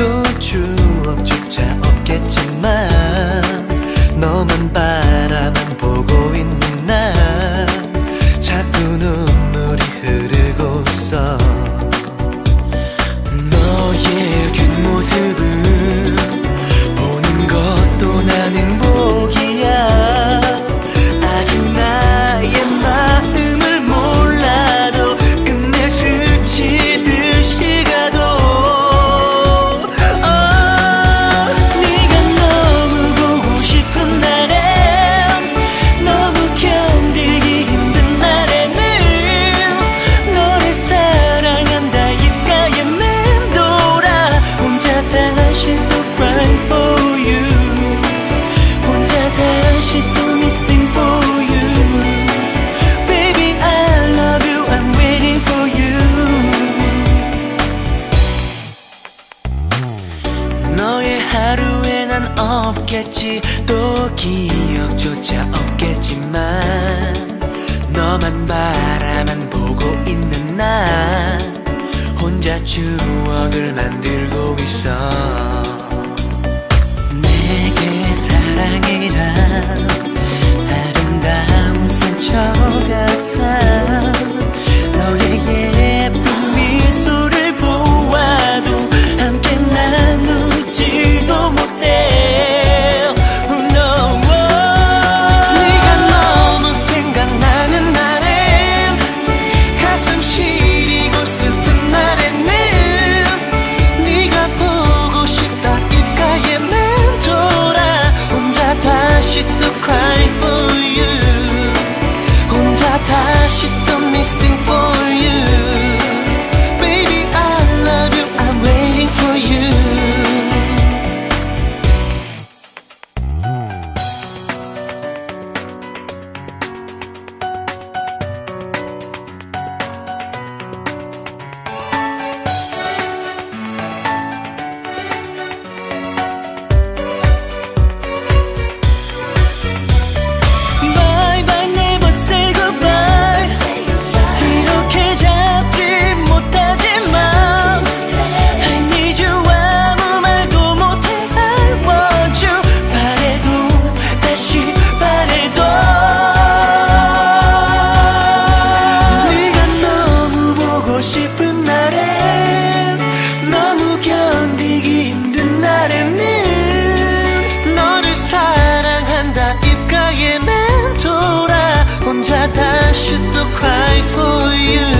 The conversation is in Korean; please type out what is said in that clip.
또 추억조차 없겠지만 없겠지 또 기억조차 없겠지만 너만 바라만 보고 있는 나 혼자 추억을 만들고 있어. 내게 사랑이란 should not cry for you.